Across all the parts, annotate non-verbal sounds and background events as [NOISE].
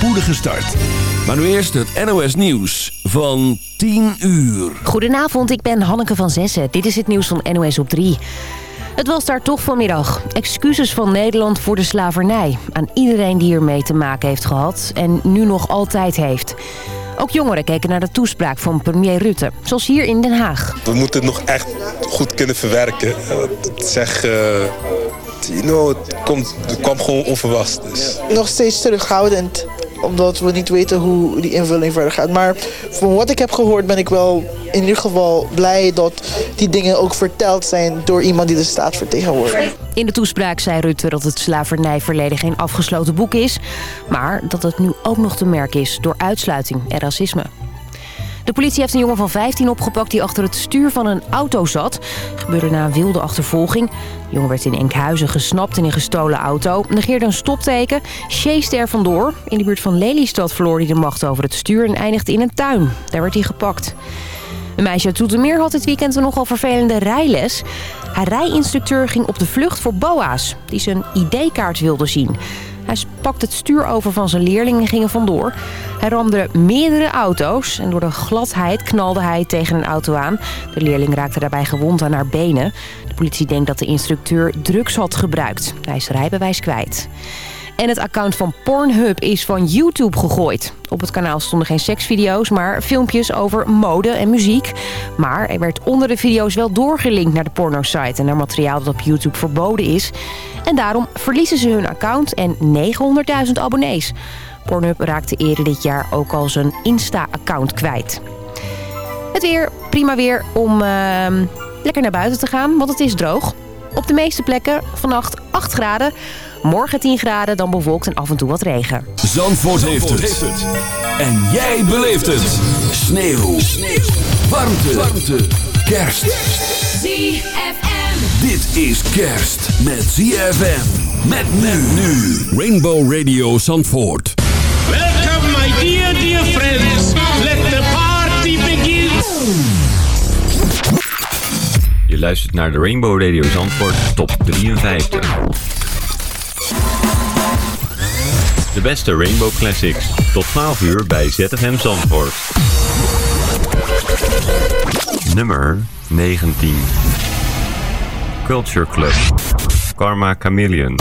spoedige start. Maar nu eerst het NOS Nieuws van 10 uur. Goedenavond, ik ben Hanneke van Zessen. Dit is het nieuws van NOS op 3. Het was daar toch vanmiddag. Excuses van Nederland voor de slavernij. Aan iedereen die ermee te maken heeft gehad en nu nog altijd heeft. Ook jongeren keken naar de toespraak van premier Rutte, zoals hier in Den Haag. We moeten het nog echt goed kunnen verwerken. Zeg, uh, you know, het, komt, het kwam gewoon onverwacht. Dus. Nog steeds terughoudend omdat we niet weten hoe die invulling verder gaat. Maar van wat ik heb gehoord ben ik wel in ieder geval blij dat die dingen ook verteld zijn door iemand die de staat vertegenwoordigt. In de toespraak zei Rutte dat het slavernijverleden geen afgesloten boek is... maar dat het nu ook nog te merken is door uitsluiting en racisme. De politie heeft een jongen van 15 opgepakt die achter het stuur van een auto zat. Dat gebeurde na een wilde achtervolging. De jongen werd in Enkhuizen gesnapt in een gestolen auto. Negeerde een stopteken, chased er vandoor. In de buurt van Lelystad verloor hij de macht over het stuur en eindigde in een tuin. Daar werd hij gepakt. Een meisje uit Toetermeer had dit weekend een nogal vervelende rijles. Haar rijinstructeur ging op de vlucht voor boa's, die zijn ID-kaart wilde zien. Hij pakt het stuur over van zijn leerling en ging er vandoor. Hij ramde meerdere auto's en door de gladheid knalde hij tegen een auto aan. De leerling raakte daarbij gewond aan haar benen. De politie denkt dat de instructeur drugs had gebruikt. Hij is rijbewijs kwijt. En het account van Pornhub is van YouTube gegooid. Op het kanaal stonden geen seksvideo's, maar filmpjes over mode en muziek. Maar er werd onder de video's wel doorgelinkt naar de pornosite... en naar materiaal dat op YouTube verboden is. En daarom verliezen ze hun account en 900.000 abonnees. Pornhub raakte eerder dit jaar ook al zijn Insta-account kwijt. Het weer, prima weer om uh, lekker naar buiten te gaan, want het is droog. Op de meeste plekken vannacht 8 graden... Morgen 10 graden, dan bewolkt en af en toe wat regen. Zandvoort, Zandvoort heeft, het. En jij beleeft het. Sneeuw. Sneeuw. Warmte. Warmte. Kerst. ZFM. Dit is kerst met ZFM. Met men nu. Rainbow Radio Zandvoort. Welcome my dear, dear friends. Let the party begin. Luistert naar de Rainbow Radio Zandvoort top 53. De beste Rainbow Classics. Tot 12 uur bij ZFM Zandvoort. Nummer 19. Culture Club. Karma Chameleon.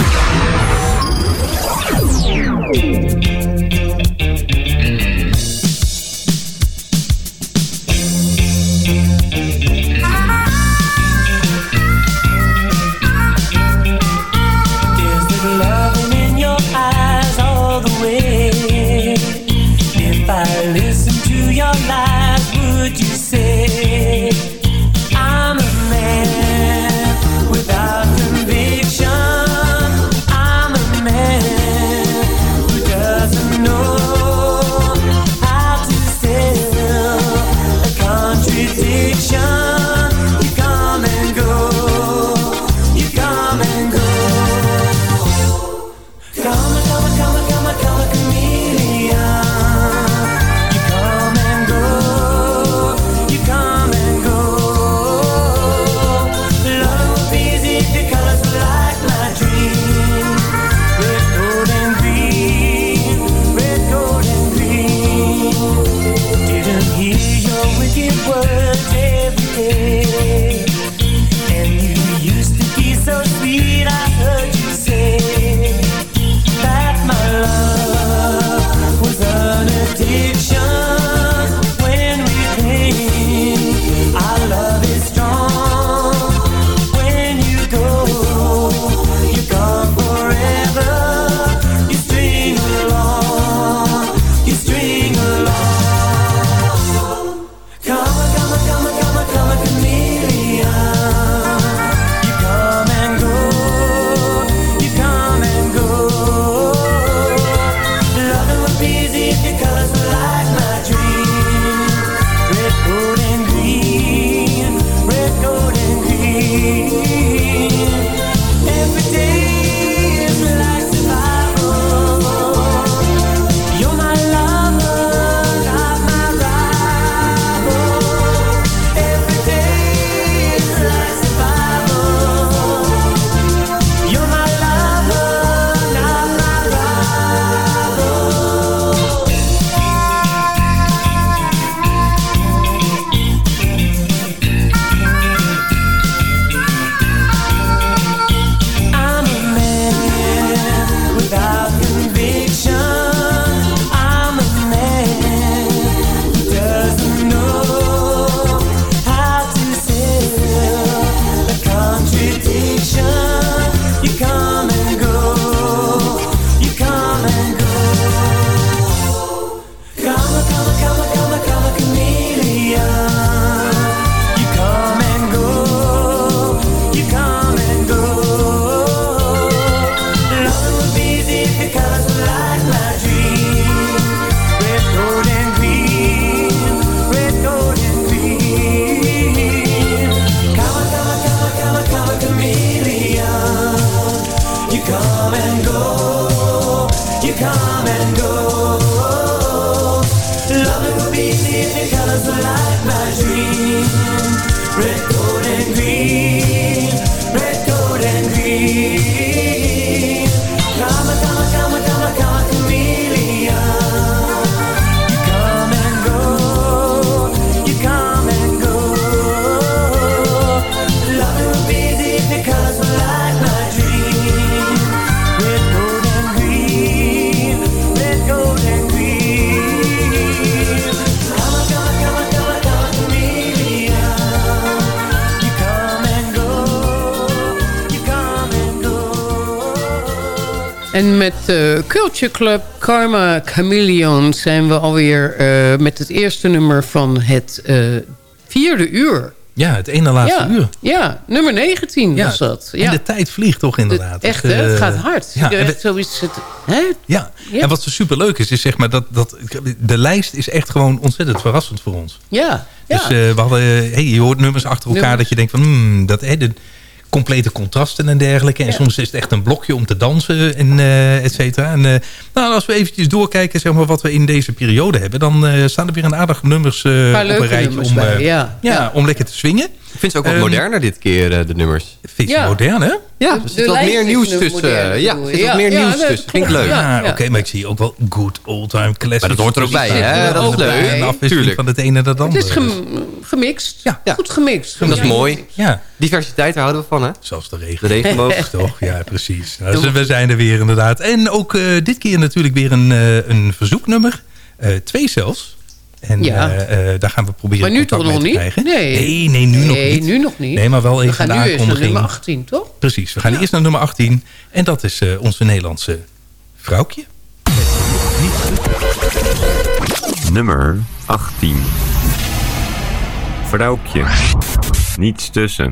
Met uh, Culture Club Karma Chameleon zijn we alweer uh, met het eerste nummer van het uh, vierde uur. Ja, het ene laatste ja, uur. Ja, nummer 19 ja, was dat. Ja. En de tijd vliegt toch inderdaad. De, echt, hè? het gaat hard. Ja, en het, zoiets het, hè? Ja. ja, en wat zo superleuk is, is zeg maar dat, dat de lijst is echt gewoon ontzettend verrassend voor ons. Ja. Dus we hadden, hey, je hoort nummers achter elkaar Nummer. dat je denkt van, hmm, dat, hè, de, complete contrasten en dergelijke. En ja. soms is het echt een blokje om te dansen en uh, et cetera. En uh, nou, als we eventjes doorkijken zeg maar, wat we in deze periode hebben... dan uh, staan er weer een aardig nummers op een rijtje om, bij, ja. Ja, om lekker te swingen. Ik vind ze ook wat um, moderner dit keer, de nummers. Vind je ja. modern, hè? Ja, er zit wat meer nieuws tussen. Ja, er zit wat meer nieuws tussen. Vind ik [LAUGHS] leuk. Ja, oké, okay, maar ik zie ook wel good old-time classics. Maar dat hoort er ook bij, hè? Dat is leuk. Afwisseling van het ene naar het andere. Het is gemixt. Ja. Goed gemixt. En dat is mooi. Ja. Diversiteit, daar houden we van, hè? Zoals de regen. De regenboog. [LAUGHS] Toch, ja, precies. Nou, we zijn er weer inderdaad. En ook uh, dit keer natuurlijk weer een, uh, een verzoeknummer. Uh, twee zelfs. En ja. daar gaan we proberen Maar nu toch nog niet? Krijgen. Nee. nee, nee, nu nee, nog niet. nu nog niet. Nee, maar wel even we gaan nu eerst naar nummer 18, toch? Precies, we gaan ja. eerst naar nummer 18. En dat is onze Nederlandse vrouwtje. Nummer 18. Vrouwtje. Niets tussen.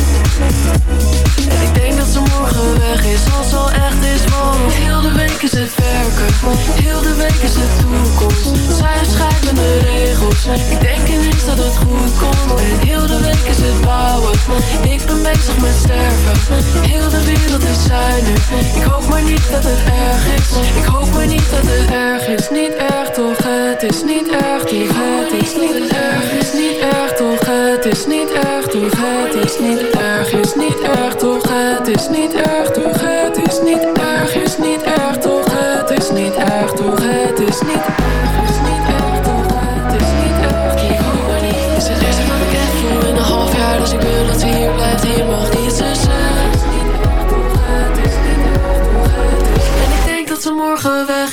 en ik denk dat ze morgen weg is Als ze al echt is Want heel de week is het werken Heel de week is het toekomst. Zij schrijven de regels Ik denk ineens dat het goed komt. En heel de week is het bouwen Ik ben bezig met sterven. Heel de wereld is zij nu Ik hoop maar niet dat het erg is. Ik hoop maar niet dat het erg is Niet erg toch, het is niet erg toch Het is niet erg, is niet erg toch Het is niet erg toch, het is niet erg Is niet erg toch, het is niet erg toch Het is niet erg, is niet erg toch Het is niet erg toch, het is niet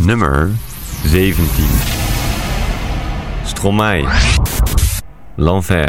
Nummer 17. Stromae. L'enfer.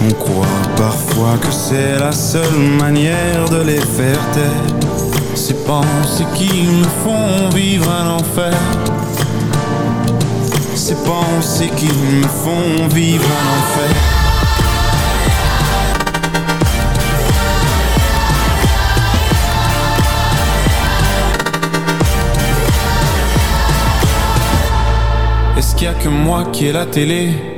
On croit parfois que c'est la seule manière de les faire taire. Ces pensées qui me font vivre un enfer. Ces pensées qui me font vivre un enfer. Est-ce qu'il y a que moi qui ai la télé?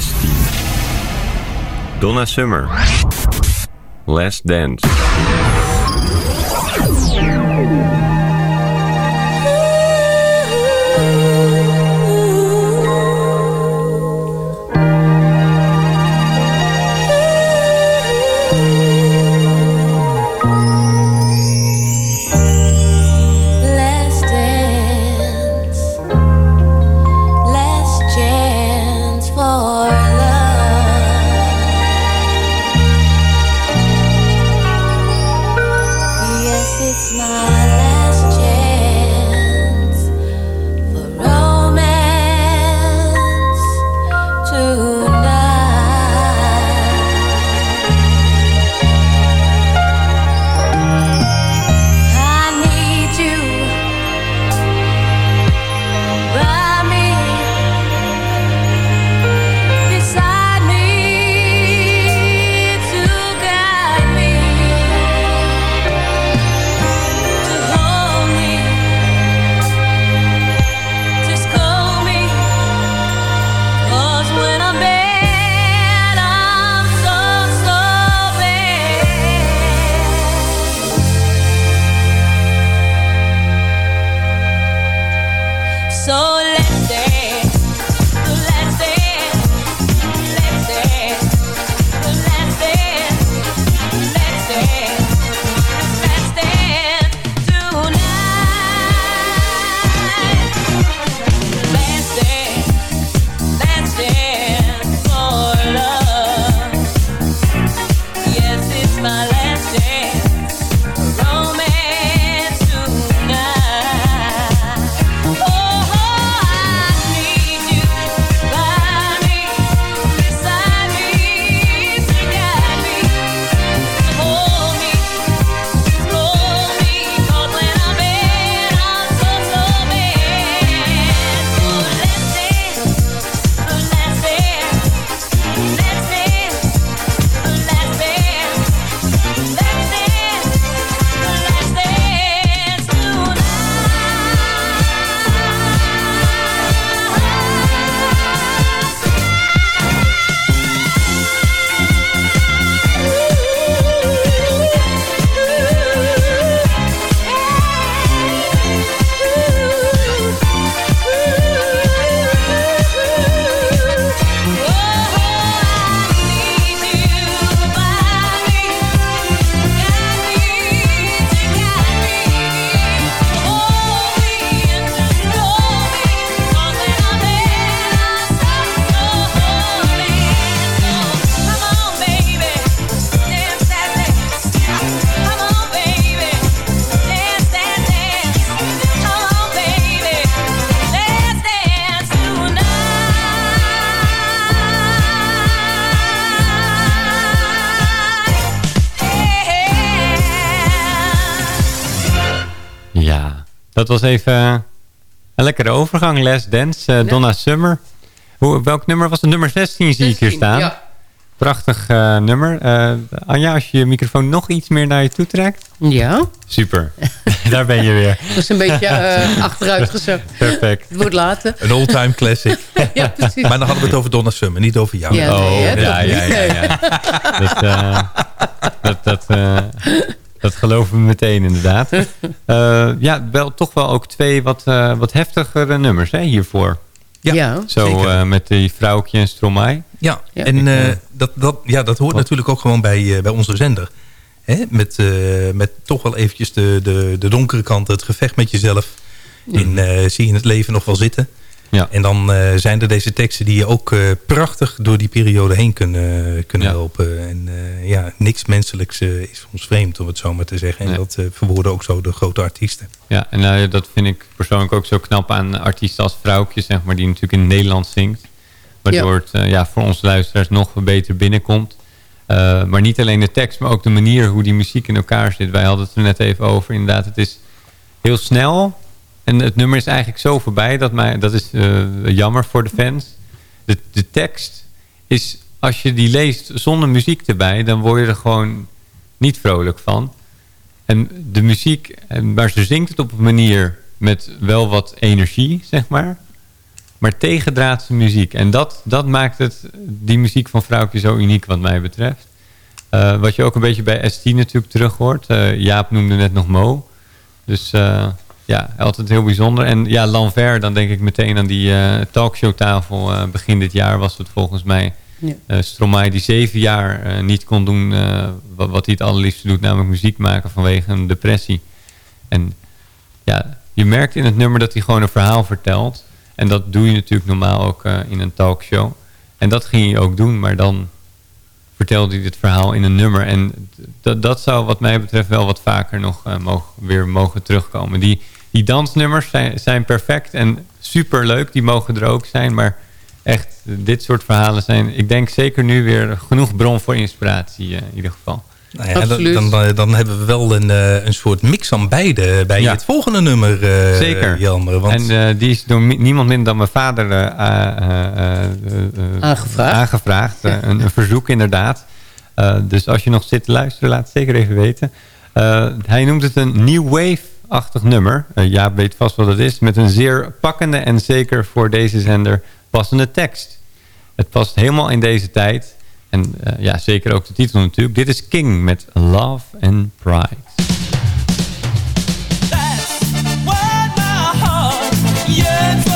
16. Donna Summer. Last Dance. Dat was even een lekkere overgang. Les Dance, Donna Summer. Hoe, welk nummer was het? Nummer 16 zie ik hier staan. Ja. Prachtig uh, nummer. Uh, Anja, als je je microfoon nog iets meer naar je toe trekt. Ja. Super. [LAUGHS] Daar ben je weer. Dat is een beetje uh, [LAUGHS] achteruit gezet. Perfect. Het wordt later. Een all-time classic. [LAUGHS] ja, precies. Maar dan hadden we het over Donna Summer, niet over jou. Ja, oh, nee, ja, ja, ja, ja, dat, dat, dat, geloven we meteen inderdaad. [LAUGHS] ja, wel, toch wel ook twee wat, wat heftigere nummers hè, hiervoor. Ja, Zo uh, met die vrouwtje en Stromae. Ja, en uh, dat, dat, ja, dat hoort natuurlijk ook gewoon bij, uh, bij onze zender. Hè? Met, met toch wel eventjes de, de, de donkere kant, het gevecht met jezelf. In, zie je het leven nog wel zitten. Ja. En dan uh, zijn er deze teksten die je ook uh, prachtig door die periode heen kunnen, kunnen ja. helpen. En uh, ja, niks menselijks is ons vreemd, om het zo maar te zeggen. En ja. dat verwoorden ook zo de grote artiesten. Ja, en nou, dat vind ik persoonlijk ook zo knap aan artiesten als Vrouwtje, zeg maar, die natuurlijk in het Nederlands zingt. Waardoor het ja, voor onze luisteraars nog beter binnenkomt. maar niet alleen de tekst, maar ook de manier hoe die muziek in elkaar zit. Wij hadden het er net even over. Inderdaad, het is heel snel, en het nummer is eigenlijk zo voorbij. Dat, mij, dat is uh, jammer voor de fans. De, de tekst is, als je die leest zonder muziek erbij... dan word je er gewoon niet vrolijk van. En de muziek, maar ze zingt het op een manier met wel wat energie, zeg maar. Maar tegendraadse muziek. En dat, dat maakt het, die muziek van Vrouwtje zo uniek wat mij betreft. Uh, wat je ook een beetje bij S10 natuurlijk terug hoort. Uh, Jaap noemde net nog Mo. Dus ja, altijd heel bijzonder. En ja, Lanver, dan denk ik meteen aan die uh, talkshowtafel uh, begin dit jaar was het volgens mij. Ja. Uh, Stromae die zeven jaar niet kon doen wat, wat, hij het allerliefste doet, namelijk muziek maken vanwege een depressie. En ja, je merkt in het nummer dat hij gewoon een verhaal vertelt. En dat doe je natuurlijk normaal ook in een talkshow. En dat ging hij ook doen, maar dan vertelde hij dit verhaal in een nummer. En dat, zou wat mij betreft wel wat vaker nog mogen, weer mogen terugkomen. Die, die dansnummers zijn, zijn perfect en super leuk. Die mogen er ook zijn. Maar echt, dit soort verhalen zijn, ik denk zeker nu weer genoeg bron voor inspiratie uh, in ieder geval. Nou ja, dan, dan, dan, hebben we wel een, uh, een soort mix aan beide bij ja. het volgende nummer, uh, Zeker. Jelmer. Want... En die is door niemand minder dan mijn vader aangevraagd. aangevraagd een, een, verzoek inderdaad. dus als je nog zit te luisteren, laat het zeker even weten. hij noemt het een New Wave achtig nummer. Uh, Jaap weet vast wat het is. Met een zeer pakkende en zeker voor deze zender passende tekst. Het past helemaal in deze tijd. En eh, ja, zeker ook de titel natuurlijk. Dit is King met Love and Pride. That's what my heart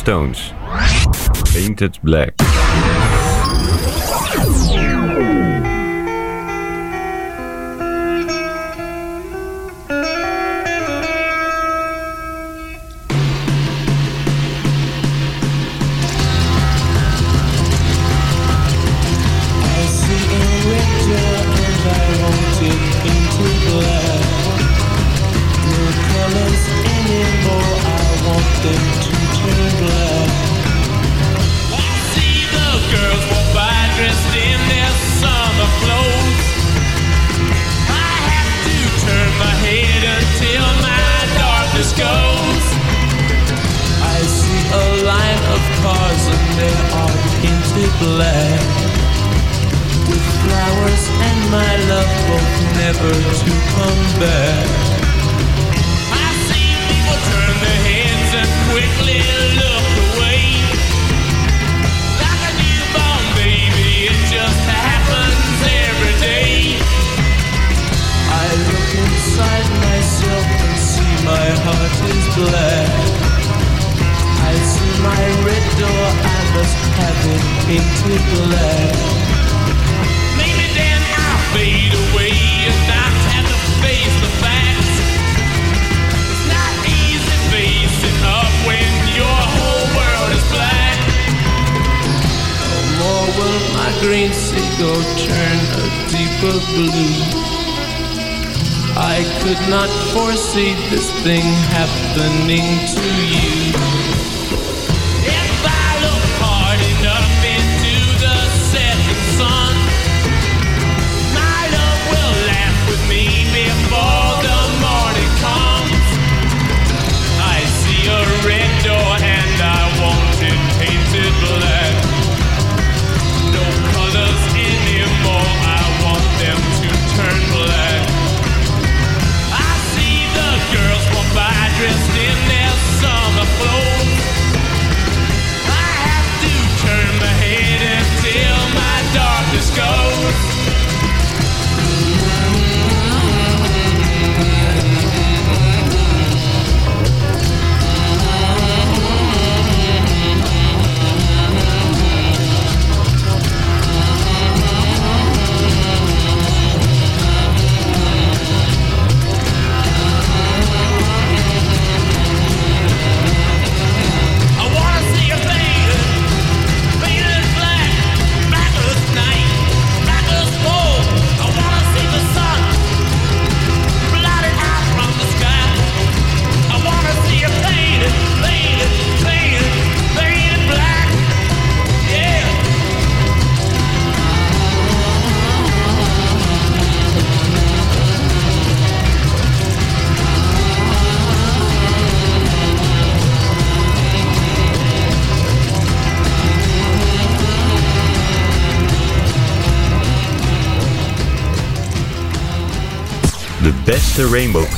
Stones. Painted Black.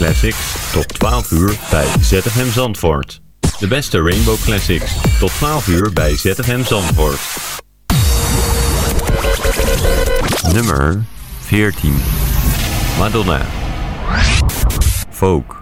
Classics tot 12 uur bij ZFM Zandvoort. De beste Rainbow Classics tot 12 uur bij ZFM Zandvoort. Nummer 14. Madonna. Folk.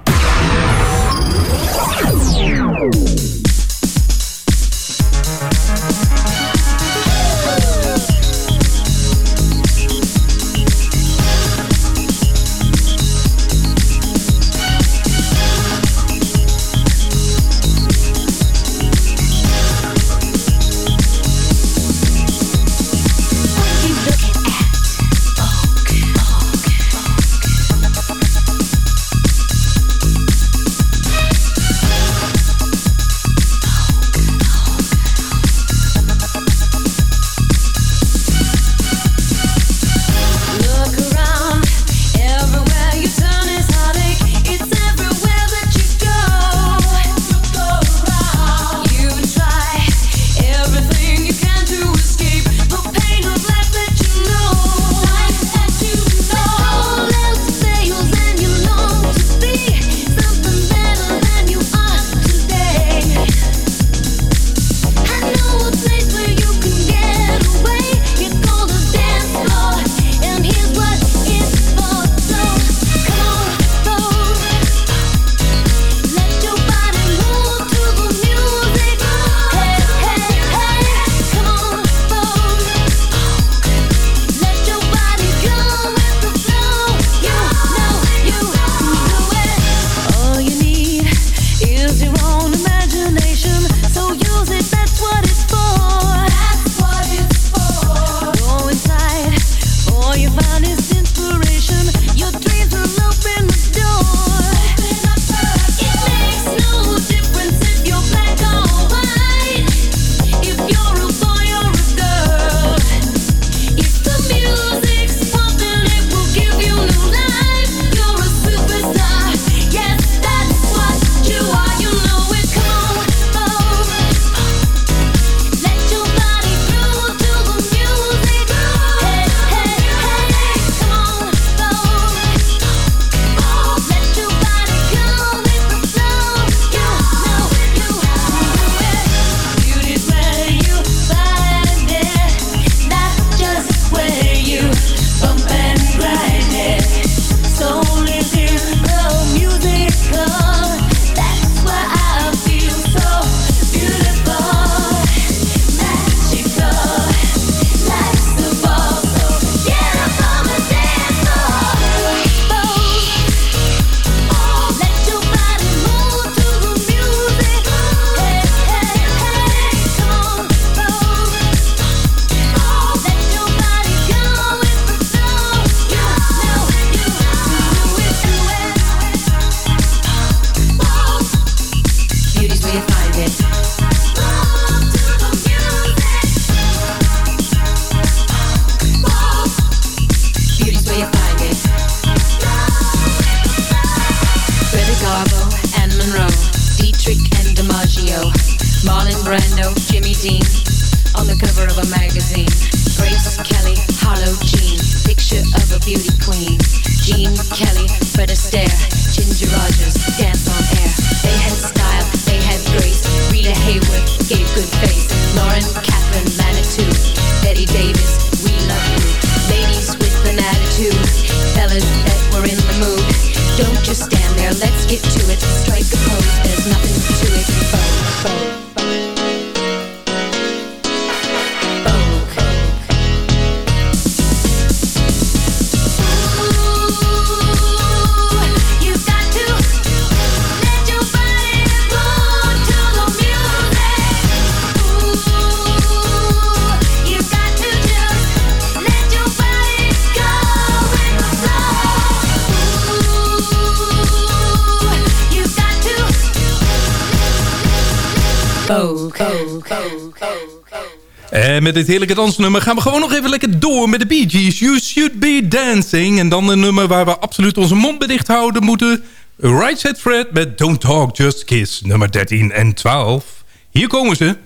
En met dit heerlijke dansnummer gaan we gewoon nog even lekker door met de Bee Gees. You Should Be Dancing. En dan een nummer waar we absoluut onze mond bedicht houden moeten. Right Set Fred met Don't Talk, Just Kiss. Nummer 13 en 12. Hier komen ze.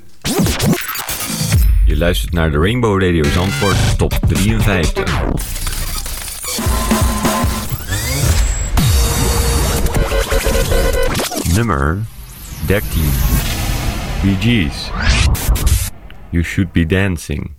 Je luistert naar de Rainbow Radio Zandvoort top 53. Nummer 13. Gees. You should be dancing.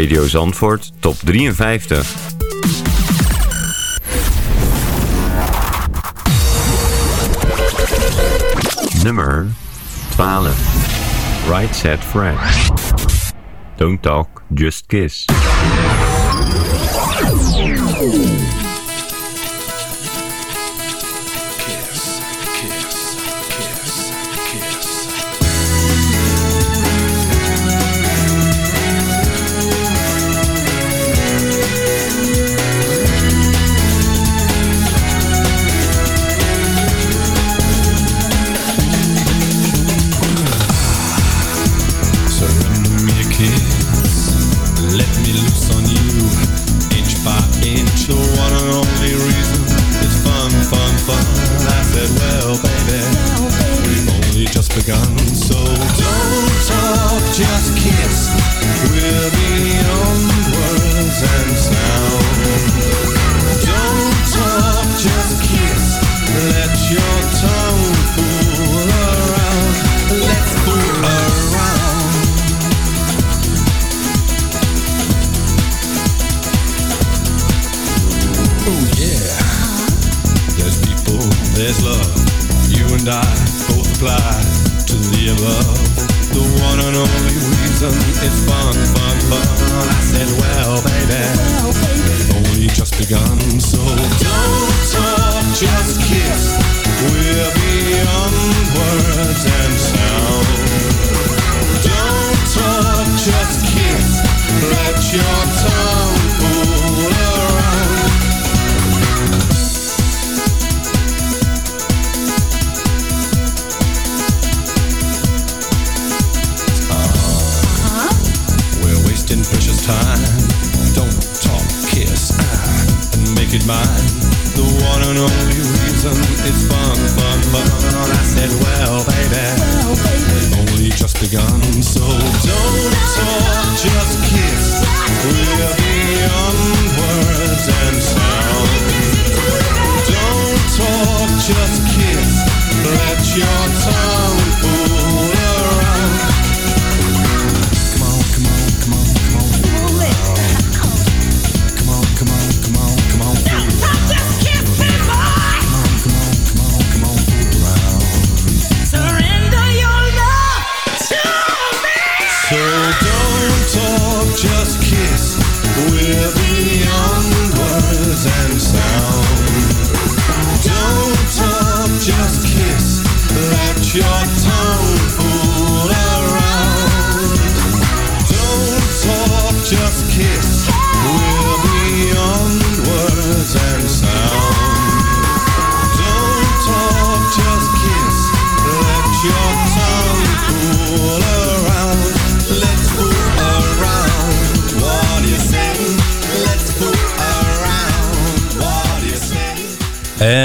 Radio Zandvoort Top 53. Nummer 12. Right Set Fred. Don't talk, just kiss.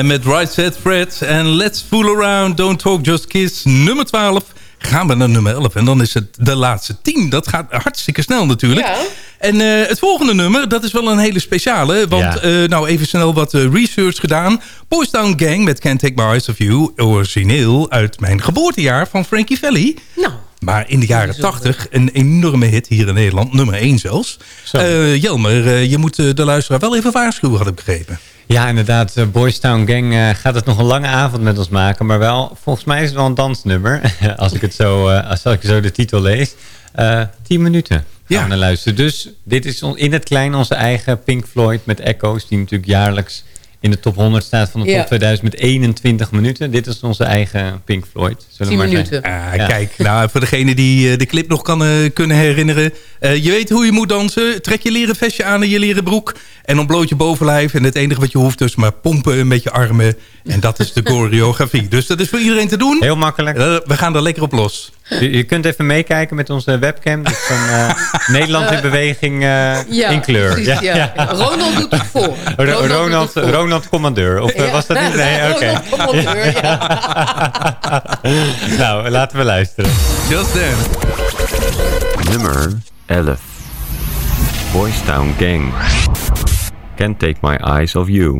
Met Right Set Fred en Let's Fool Around, Don't Talk Just Kiss, nummer 12 gaan we naar nummer 11. En dan is het de laatste 10. Dat gaat hartstikke snel natuurlijk. Ja. En uh, het volgende nummer, dat is wel een hele speciale. Want ja. uh, nou even snel wat uh, research gedaan. Boys Town Gang met Can't Take My Eyes Off You. Origineel uit mijn geboortejaar van Frankie Valli. Nou. Maar in de jaren 80 een enorme hit hier in Nederland. Nummer 1 zelfs. Jelmer, je moet de luisteraar wel even waarschuwen, had ik begrepen. Ja, inderdaad. Uh, Boys Town Gang uh, gaat het nog een lange avond met ons maken. Maar wel, volgens mij is het wel een dansnummer. [LAUGHS] als ik het zo, uh, als ik zo de titel lees. tien minuten gaan ja. we naar luisteren. Dus dit is in het klein onze eigen Pink Floyd met Echoes. Die natuurlijk jaarlijks in de top 100 staat van de top ja. 2000 met 21 minuten. Dit is onze eigen Pink Floyd. 10 minuten. Ah, ja. Kijk, nou, voor degene die uh, de clip nog kan uh, kunnen herinneren. Uh, je weet hoe je moet dansen. Trek je leren vestje aan en je leren broek. En ontbloot je bovenlijf. En het enige wat je hoeft is maar pompen met je armen. En dat is de [LAUGHS] choreografie. dus dat is voor iedereen te doen. Heel makkelijk. we gaan er lekker op los. Je, je, kunt even meekijken met onze webcam. Dus van uh, [LAUGHS] Nederland in beweging uh, ja, in kleur. Precies, ja. Ja. Ronald doet het voor. [LAUGHS] Ronald, Ronald, voor. Ronald commandeur. Of uh, was dat niet? Nee, [LAUGHS] oké. Okay. commandeur, nou, laten we luisteren. Just then. Nummer 11. Boys Town Gang. Can't take my eyes off you.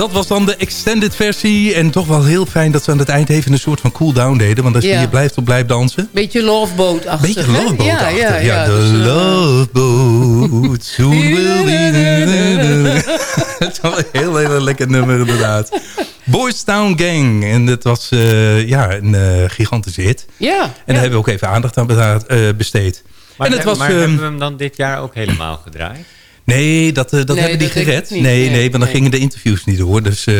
Dat was dan de extended versie. En toch wel heel fijn dat ze aan het eind even een soort van cool-down deden. Want als je Ja. hier blijft op blijft dansen... Beetje loveboat-achtig. Beetje hè? loveboat Ja, ja, ja. Ja, de dus, eh, loveboat [LAUGHS] soon will be... [LAUGHS] Het is wel een heel, heel lekker nummer inderdaad. Boys Town Gang. En dat was eh, ja, een eh, gigantische hit. Ja. En daar hebben we ook even aandacht aan besteed. Maar, en het was, maar ehm, hebben we hem dan dit jaar ook helemaal gedraaid? Nee, dat, eh, dat Nee, hebben die gered. niet. Nee, Nee, nee, want dan nee. gingen de interviews niet door. Dus eh,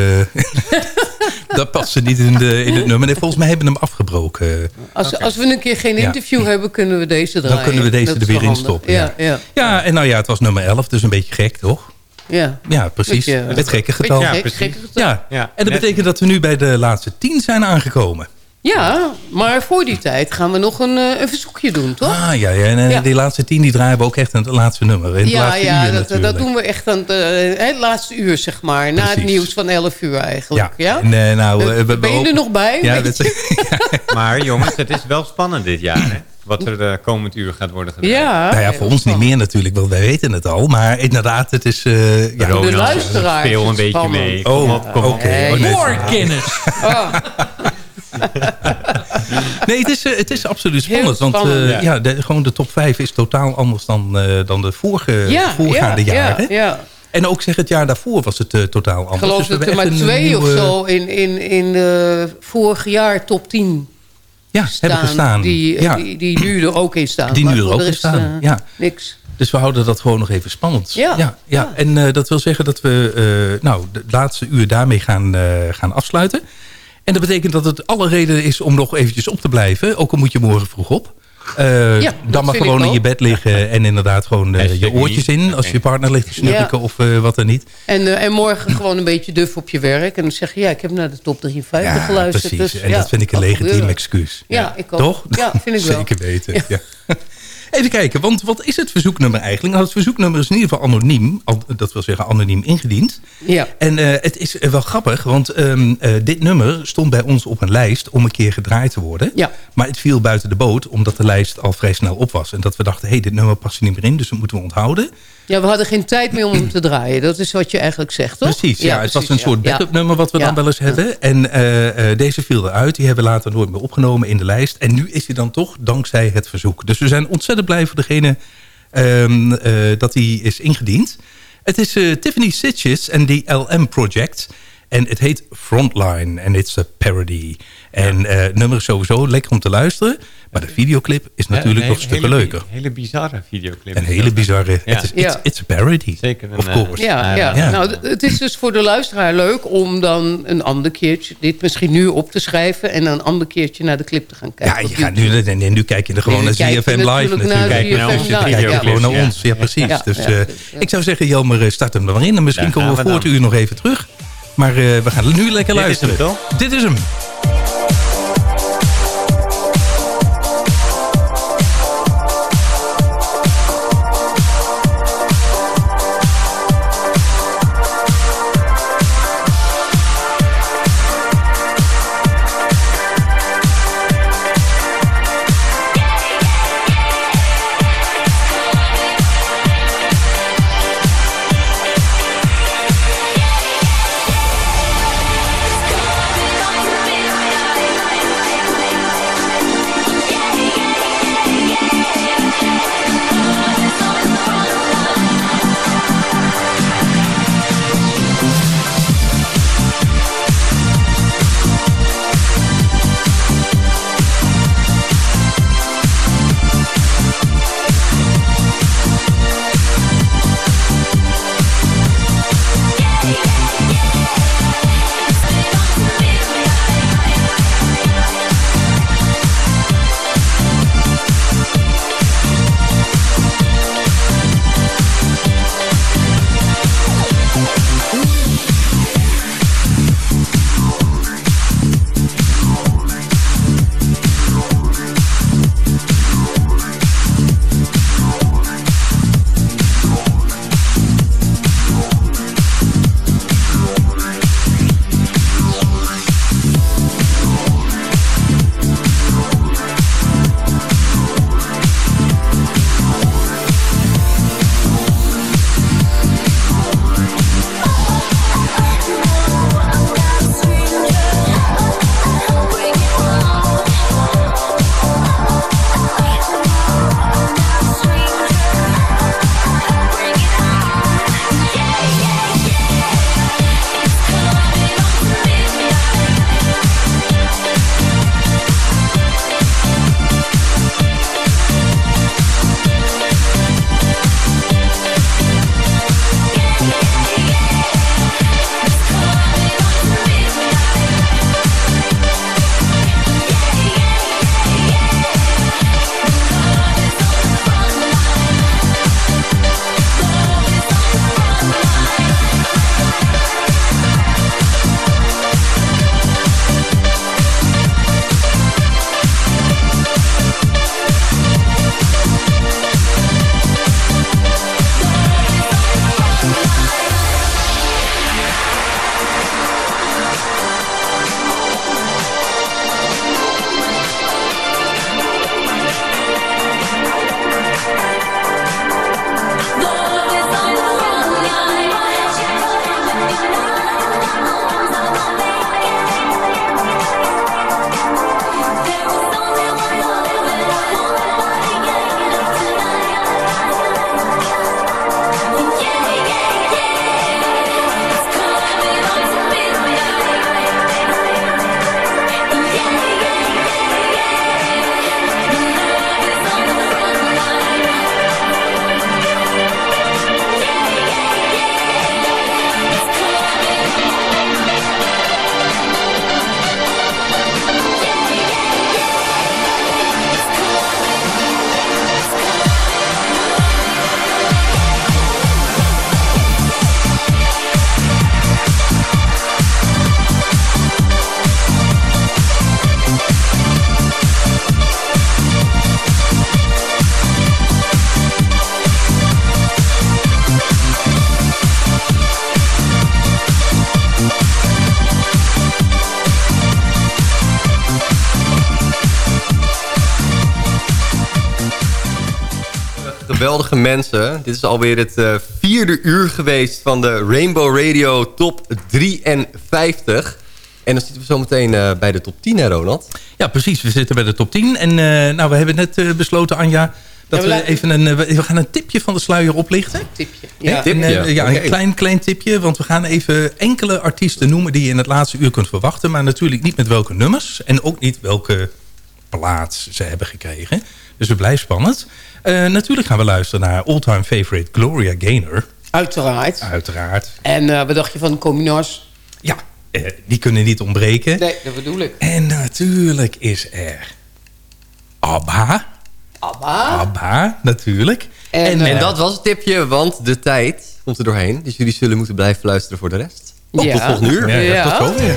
[LAUGHS] dat paste niet in, de, in het nummer. Nee, volgens mij hebben we hem afgebroken. Als, als we een keer geen Ja. interview hebben, kunnen we deze draaien. Dan kunnen we deze Dat er weer in stoppen. Ja, ja. ja, en nou ja, het was nummer 11, dus een beetje gek, toch? Ja, Ja, precies. Beetje, het gekke getal. beetje gek, gekke getal. Ja. Ja, En dat betekent dat we nu bij de laatste 10 zijn aangekomen. Ja, maar voor die tijd gaan we nog een, eh, een verzoekje doen, toch? Ah, ja, ja. En eh, Ja. die laatste 10 die draaien we ook echt aan het laatste nummer. In het ja, laatste ja uur dat, dat doen we echt aan het, eh, het laatste uur, zeg maar. Na het nieuws van 11 uur eigenlijk. Ja, En, eh, nou, we- ben je er nog bij? Ja, dat, [LAUGHS] Maar jongens, het is wel spannend dit jaar, hè? Wat er de komend uur gaat worden gedaan. Ja. nou ja, voor ons niet meer natuurlijk, want wij weten het al. Maar inderdaad, het is... eh ja. De luisteraars Speel een beetje spannend. mee. Oh, oké. Oh, nee. More Guinness. [LAUGHS] Oh, [LAUGHS] Nee, het is, eh, het is absoluut spannend. want eh, ja, de, gewoon de top 5 is totaal anders dan, eh, dan de vorige, ja, voorgaande ja, jaren. Ja, ja. En ook zeg het jaar daarvoor was het totaal Ik anders. geloof Dus we dat er hebben maar twee of zo in, in, in de vorig jaar top 10 ja, hebben gestaan. Die, ja. die, die nu er ook in staan. Die nu er ook in staan. ja. Niks. Dus we houden dat gewoon nog even spannend. Ja, ja, ja. En dat wil zeggen dat we eh, nou, de laatste uur daarmee gaan, gaan afsluiten. En dat betekent dat het alle reden is om nog eventjes op te blijven. Ook al moet je morgen vroeg op. Eh, Ja, dan maar gewoon in je bed liggen [LAUGHS] en inderdaad gewoon eh, je oortjes in. Als je partner ligt te snurken Ja. of eh, wat dan niet. En, en morgen gewoon een beetje duf op je werk. En dan zeg je, ja, ik heb naar de top 53 Ja, geluisterd. precies. Dus, en ja, dat vind ik een legitiem excuus. Ja, ik ook. Toch? Ja, vind ik [LAUGHS] wel. Zeker weten. [LAUGHS] Even kijken, want wat is het verzoeknummer eigenlijk? Nou, het verzoeknummer is in ieder geval anoniem. Al- Dat wil zeggen anoniem ingediend. Ja. En eh, het is wel grappig, want ehm, eh, dit nummer stond bij ons op een lijst om een keer gedraaid te worden. Ja. Maar het viel buiten de boot, omdat de lijst al vrij snel op was. En dat we dachten, hé, hey, dit nummer past er niet meer in, dus dat moeten we onthouden. Ja, we hadden geen tijd meer om hem te draaien. Dat is wat je eigenlijk zegt, toch? Precies, ja, het was een soort backup nummer wat we dan wel eens hebben. En eh, eh, deze viel eruit, die hebben we later nooit meer opgenomen in de lijst. En nu is hij dan toch dankzij het verzoek. Dus we zijn ontzettend blij voor degene ehm, eh, dat die is ingediend. Het is Tiffany Sitches en die LM Project. En het heet Frontline en it's a parody. En het nummer is sowieso lekker om te luisteren. Maar de videoclip is natuurlijk Een nog stukken hele, leuker. hele bizarre videoclip. Een hele bizarre... Ja. Het is, Ja. it's, it's a parody. Zeker een, Of eh, course. Ja, ja. Ja. nou, het is dus voor de luisteraar leuk om dan een ander keertje... dit misschien nu op te schrijven... en een ander keertje naar de clip te gaan kijken. Ja, je gaat nu, en, en nu kijk je er gewoon Nu naar kijk je ZFM Live natuurlijk naar Kijk naar ja. gewoon naar ons. Ja, precies. Ja, dus ja, eh, ja. ik zou zeggen, Jelmer, eh, start hem er maar in. En misschien komen we voor het uur nog even terug. Maar eh, we gaan nu lekker Dit is hem, luisteren. toch? Dit is hem. Geweldige mensen. Dit is alweer het uh, vierde uur geweest van de Rainbow Radio Top 53. En dan zitten we zo meteen uh, bij de top 10, hè Ronald? Ja, precies. We zitten bij de top 10. En uh, nou, we hebben net besloten, Anja... Dat ja, we, even een, we gaan een tipje van de sluier oplichten. Tipje. Ja, een, tipje. Een, ja, een klein, klein tipje. Want we gaan even enkele artiesten noemen die je in het laatste uur kunt verwachten. Maar natuurlijk niet met welke nummers. En ook niet welke plaats ze hebben gekregen. Dus het blijft spannend. Uh, natuurlijk gaan we luisteren naar all-time favorite Gloria Gaynor. Uiteraard. Uiteraard. En uh, wat dacht je van Cominas? Ja, uh, die kunnen niet ontbreken. Nee, dat bedoel ik. En natuurlijk is er ABBA. ABBA. ABBA, natuurlijk. En, en, en dat was het tipje, want de tijd komt er doorheen. Dus jullie zullen moeten blijven luisteren voor de rest. Oh, ja. Tot volgende uur. Ja, ja, ja. tot zo weer.